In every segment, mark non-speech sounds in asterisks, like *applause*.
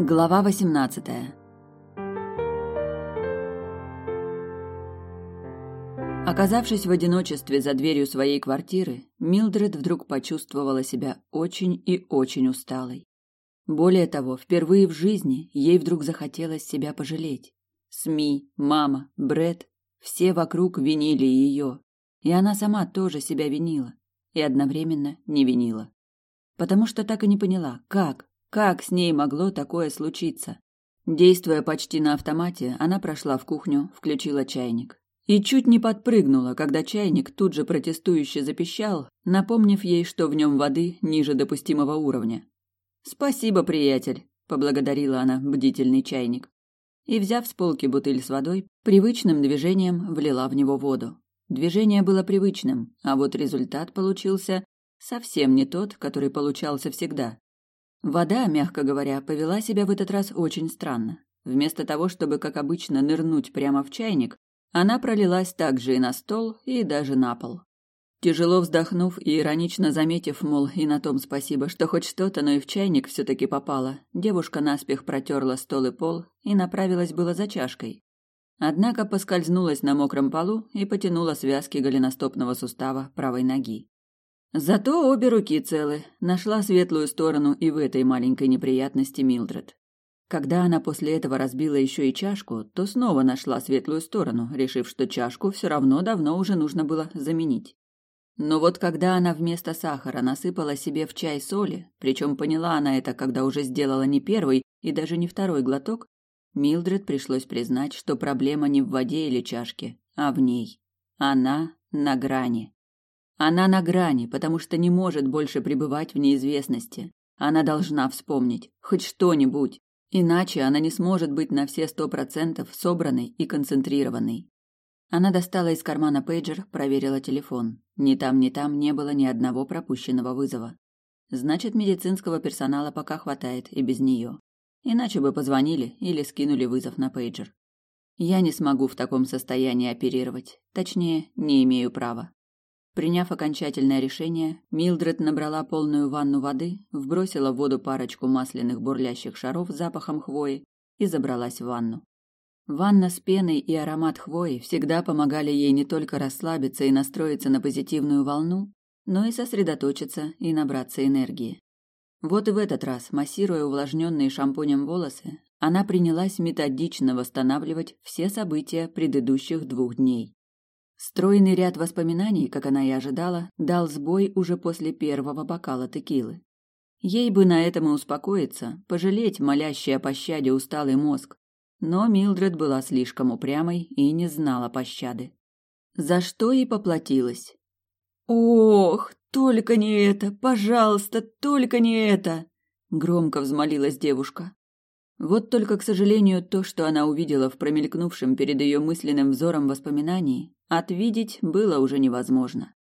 Глава 18. Оказавшись в одиночестве за дверью своей квартиры, Милдред вдруг почувствовала себя очень и очень усталой. Более того, впервые в жизни ей вдруг захотелось себя пожалеть. СМИ, мама, Бред, все вокруг винили ее, и она сама тоже себя винила и одновременно не винила. Потому что так и не поняла, как, как с ней могло такое случиться? Действуя почти на автомате, она прошла в кухню, включила чайник. И чуть не подпрыгнула, когда чайник тут же протестующе запищал, напомнив ей, что в нем воды ниже допустимого уровня. «Спасибо, приятель», — поблагодарила она бдительный чайник. И, взяв с полки бутыль с водой, привычным движением влила в него воду. Движение было привычным, а вот результат получился совсем не тот, который получался всегда. Вода, мягко говоря, повела себя в этот раз очень странно. Вместо того, чтобы, как обычно, нырнуть прямо в чайник, она пролилась также и на стол, и даже на пол. Тяжело вздохнув и иронично заметив, мол, и на том спасибо, что хоть что-то, но и в чайник все-таки попало, девушка наспех протерла стол и пол и направилась было за чашкой. Однако поскользнулась на мокром полу и потянула связки голеностопного сустава правой ноги. Зато обе руки целы. Нашла светлую сторону и в этой маленькой неприятности Милдред. Когда она после этого разбила еще и чашку, то снова нашла светлую сторону, решив, что чашку все равно давно уже нужно было заменить. Но вот когда она вместо сахара насыпала себе в чай соли, причем поняла она это, когда уже сделала не первый и даже не второй глоток, Милдред пришлось признать, что проблема не в воде или чашке, а в ней. Она на грани. Она на грани, потому что не может больше пребывать в неизвестности. Она должна вспомнить хоть что-нибудь, иначе она не сможет быть на все сто процентов собранной и концентрированной. Она достала из кармана пейджер, проверила телефон. Ни там, ни там не было ни одного пропущенного вызова. Значит, медицинского персонала пока хватает и без нее. Иначе бы позвонили или скинули вызов на пейджер. Я не смогу в таком состоянии оперировать. Точнее, не имею права. Приняв окончательное решение, Милдред набрала полную ванну воды, вбросила в воду парочку масляных бурлящих шаров с запахом хвои и забралась в ванну. Ванна с пеной и аромат хвои всегда помогали ей не только расслабиться и настроиться на позитивную волну, но и сосредоточиться и набраться энергии. Вот и в этот раз, массируя увлажненные шампунем волосы, она принялась методично восстанавливать все события предыдущих двух дней. Стройный ряд воспоминаний, как она и ожидала, дал сбой уже после первого бокала текилы. Ей бы на этом и успокоиться, пожалеть молящий о пощаде усталый мозг. Но Милдред была слишком упрямой и не знала пощады. За что и поплатилась. «Ох, только не это! Пожалуйста, только не это!» Громко взмолилась девушка. Вот только, к сожалению, то, что она увидела в промелькнувшем перед ее мысленным взором воспоминании, Отвидеть было уже невозможно.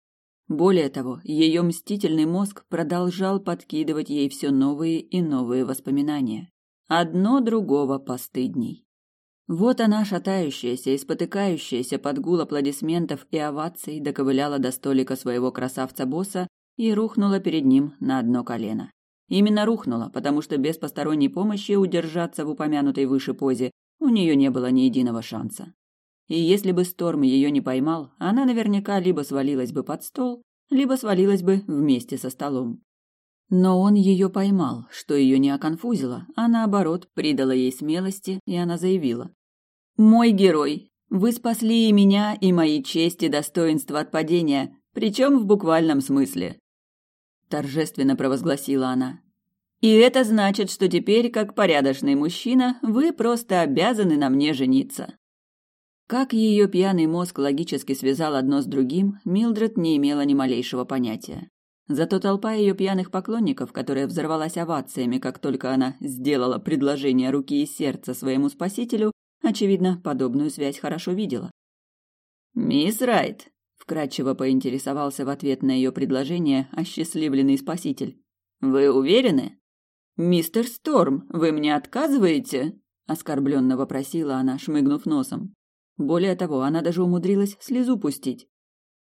Более того, ее мстительный мозг продолжал подкидывать ей все новые и новые воспоминания. Одно другого постыдней. Вот она, шатающаяся и спотыкающаяся под гул аплодисментов и оваций, доковыляла до столика своего красавца-босса и рухнула перед ним на одно колено. Именно рухнула, потому что без посторонней помощи удержаться в упомянутой выше позе у нее не было ни единого шанса и если бы Сторм ее не поймал, она наверняка либо свалилась бы под стол, либо свалилась бы вместе со столом. Но он ее поймал, что ее не оконфузило, а наоборот придало ей смелости, и она заявила. «Мой герой, вы спасли и меня, и мои честь и достоинство от падения, причем в буквальном смысле», – торжественно провозгласила она. «И это значит, что теперь, как порядочный мужчина, вы просто обязаны на мне жениться». Как ее пьяный мозг логически связал одно с другим, Милдред не имела ни малейшего понятия. Зато толпа ее пьяных поклонников, которая взорвалась овациями, как только она сделала предложение руки и сердца своему спасителю, очевидно, подобную связь хорошо видела. «Мисс Райт», — вкратчиво поинтересовался в ответ на ее предложение осчастливленный спаситель, — «вы уверены?» «Мистер Сторм, вы мне отказываете?» — оскорбленно вопросила она, шмыгнув носом. Более того, она даже умудрилась слезу пустить.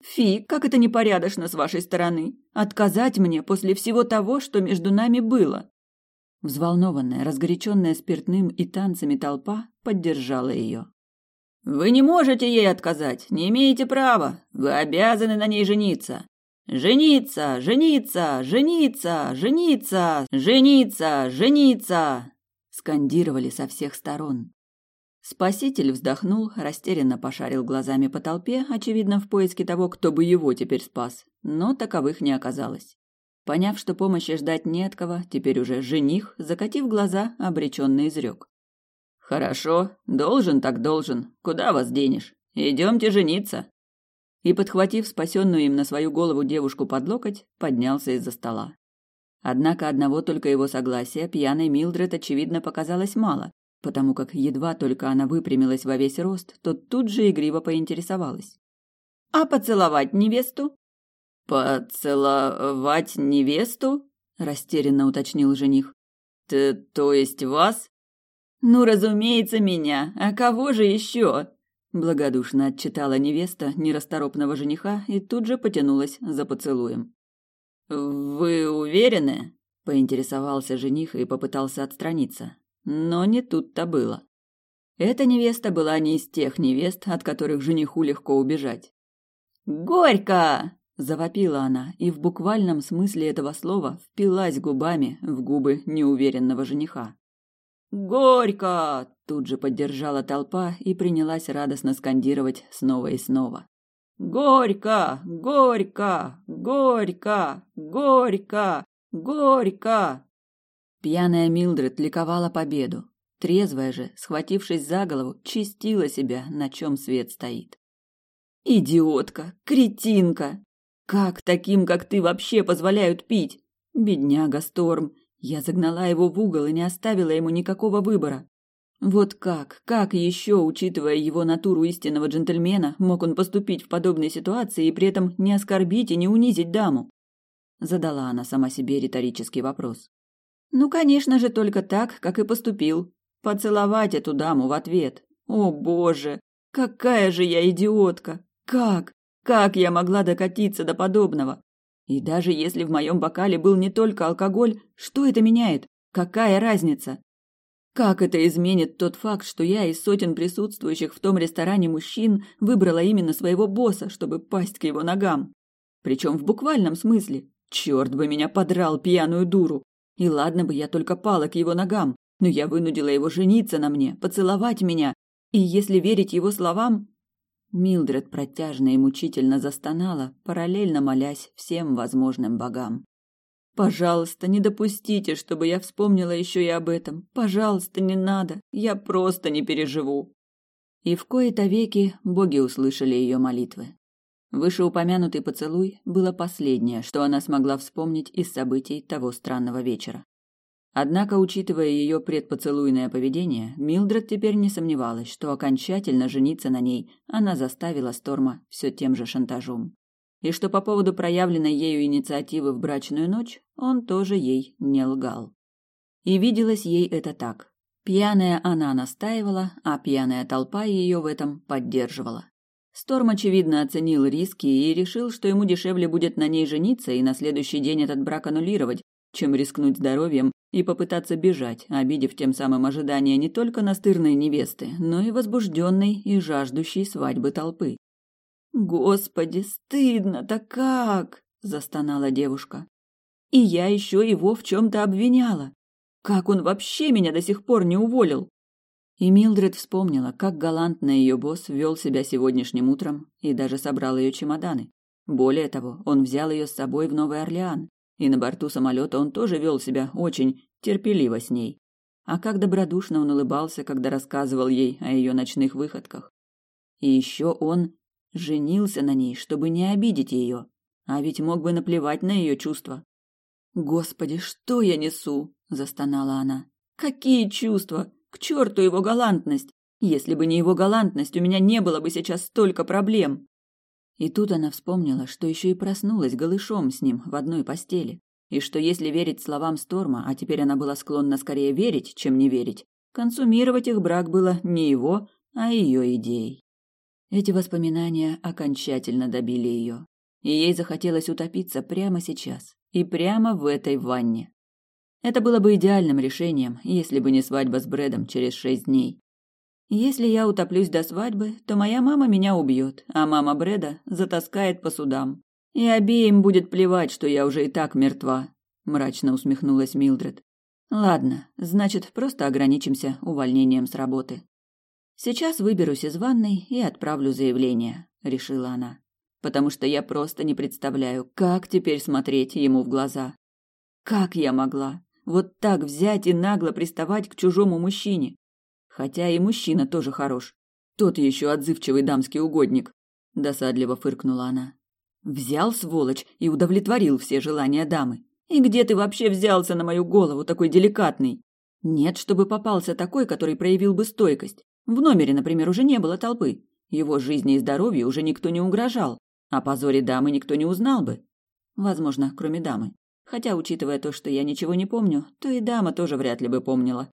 «Фи, как это непорядочно с вашей стороны! Отказать мне после всего того, что между нами было!» Взволнованная, разгоряченная спиртным и танцами толпа поддержала ее. «Вы не можете ей отказать, не имеете права. Вы обязаны на ней жениться. Жениться, жениться, жениться, жениться, жениться, жениться!» скандировали со всех сторон. Спаситель вздохнул, растерянно пошарил глазами по толпе, очевидно, в поиске того, кто бы его теперь спас, но таковых не оказалось. Поняв, что помощи ждать не от кого, теперь уже жених, закатив глаза, обреченно изрек. «Хорошо, должен так должен. Куда вас денешь? Идемте жениться!» И, подхватив спасенную им на свою голову девушку под локоть, поднялся из-за стола. Однако одного только его согласия пьяной Милдред, очевидно, показалось мало, потому как едва только она выпрямилась во весь рост, то тут же игриво поинтересовалась. «А поцеловать невесту?» «Поцеловать невесту?» – растерянно уточнил жених. «Т то есть вас?» «Ну, разумеется, меня. А кого же еще?» Благодушно отчитала невеста нерасторопного жениха и тут же потянулась за поцелуем. «Вы уверены?» – поинтересовался жених и попытался отстраниться. Но не тут-то было. Эта невеста была не из тех невест, от которых жениху легко убежать. «Горько!» – завопила она и в буквальном смысле этого слова впилась губами в губы неуверенного жениха. «Горько!» – тут же поддержала толпа и принялась радостно скандировать снова и снова. «Горько! Горько! Горько! Горько! Горько!» Пьяная Милдред ликовала победу. Трезвая же, схватившись за голову, чистила себя, на чем свет стоит. «Идиотка! Кретинка! Как таким, как ты, вообще позволяют пить? Бедняга Сторм! Я загнала его в угол и не оставила ему никакого выбора. Вот как, как еще, учитывая его натуру истинного джентльмена, мог он поступить в подобной ситуации и при этом не оскорбить и не унизить даму? Задала она сама себе риторический вопрос. Ну, конечно же, только так, как и поступил. Поцеловать эту даму в ответ. О, боже, какая же я идиотка! Как? Как я могла докатиться до подобного? И даже если в моем бокале был не только алкоголь, что это меняет? Какая разница? Как это изменит тот факт, что я из сотен присутствующих в том ресторане мужчин выбрала именно своего босса, чтобы пасть к его ногам? Причем в буквальном смысле. Черт бы меня подрал, пьяную дуру. И ладно бы я только пала к его ногам, но я вынудила его жениться на мне, поцеловать меня. И если верить его словам... Милдред протяжно и мучительно застонала, параллельно молясь всем возможным богам. Пожалуйста, не допустите, чтобы я вспомнила еще и об этом. Пожалуйста, не надо. Я просто не переживу. И в кои-то веки боги услышали ее молитвы. Вышеупомянутый поцелуй было последнее, что она смогла вспомнить из событий того странного вечера. Однако, учитывая ее предпоцелуйное поведение, Милдред теперь не сомневалась, что окончательно жениться на ней она заставила Сторма все тем же шантажом. И что по поводу проявленной ею инициативы в брачную ночь он тоже ей не лгал. И виделось ей это так. Пьяная она настаивала, а пьяная толпа ее в этом поддерживала. Сторм, очевидно, оценил риски и решил, что ему дешевле будет на ней жениться и на следующий день этот брак аннулировать, чем рискнуть здоровьем и попытаться бежать, обидев тем самым ожидания не только настырной невесты, но и возбужденной и жаждущей свадьбы толпы. «Господи, стыдно-то как!» – застонала девушка. «И я еще его в чем-то обвиняла. Как он вообще меня до сих пор не уволил?» И Милдред вспомнила, как галантно ее босс вел себя сегодняшним утром и даже собрал ее чемоданы. Более того, он взял ее с собой в Новый Орлеан, и на борту самолета он тоже вел себя очень терпеливо с ней. А как добродушно он улыбался, когда рассказывал ей о ее ночных выходках. И еще он женился на ней, чтобы не обидеть ее, а ведь мог бы наплевать на ее чувства. «Господи, что я несу?» – застонала она. «Какие чувства? К черту его галантность! Если бы не его галантность, у меня не было бы сейчас столько проблем. И тут она вспомнила, что еще и проснулась голышом с ним в одной постели, и что если верить словам Сторма, а теперь она была склонна скорее верить, чем не верить, консумировать их брак было не его, а ее идеей. Эти воспоминания окончательно добили ее, и ей захотелось утопиться прямо сейчас и прямо в этой ванне. Это было бы идеальным решением, если бы не свадьба с Брэдом через шесть дней. Если я утоплюсь до свадьбы, то моя мама меня убьет, а мама Брэда затаскает по судам. И обеим будет плевать, что я уже и так мертва, мрачно усмехнулась Милдред. Ладно, значит, просто ограничимся увольнением с работы. Сейчас выберусь из ванной и отправлю заявление, решила она, потому что я просто не представляю, как теперь смотреть ему в глаза. Как я могла вот так взять и нагло приставать к чужому мужчине? Хотя и мужчина тоже хорош. Тот еще отзывчивый дамский угодник, досадливо фыркнула она. Взял сволочь и удовлетворил все желания дамы. И где ты вообще взялся на мою голову такой деликатный? Нет, чтобы попался такой, который проявил бы стойкость. В номере, например, уже не было толпы. Его жизни и здоровью уже никто не угрожал. О позоре дамы никто не узнал бы. Возможно, кроме дамы. Хотя, учитывая то, что я ничего не помню, то и дама тоже вряд ли бы помнила.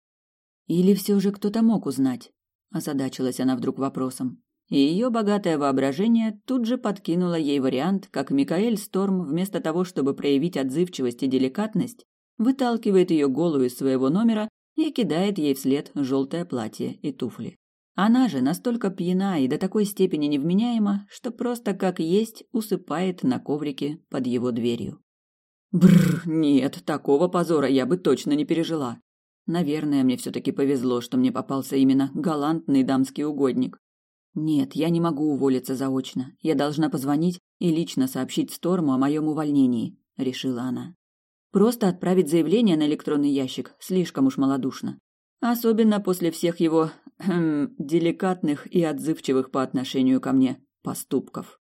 Или все же кто-то мог узнать? Озадачилась она вдруг вопросом и ее богатое воображение тут же подкинуло ей вариант, как Микаэль Сторм вместо того, чтобы проявить отзывчивость и деликатность, выталкивает ее голую из своего номера и кидает ей вслед желтое платье и туфли. Она же настолько пьяна и до такой степени невменяема, что просто как есть усыпает на коврике под его дверью. Бррр, нет, такого позора я бы точно не пережила. Наверное, мне все-таки повезло, что мне попался именно галантный дамский угодник. Нет, я не могу уволиться заочно. Я должна позвонить и лично сообщить Сторму о моем увольнении, решила она. Просто отправить заявление на электронный ящик слишком уж малодушно. Особенно после всех его *clears throat* деликатных и отзывчивых по отношению ко мне поступков.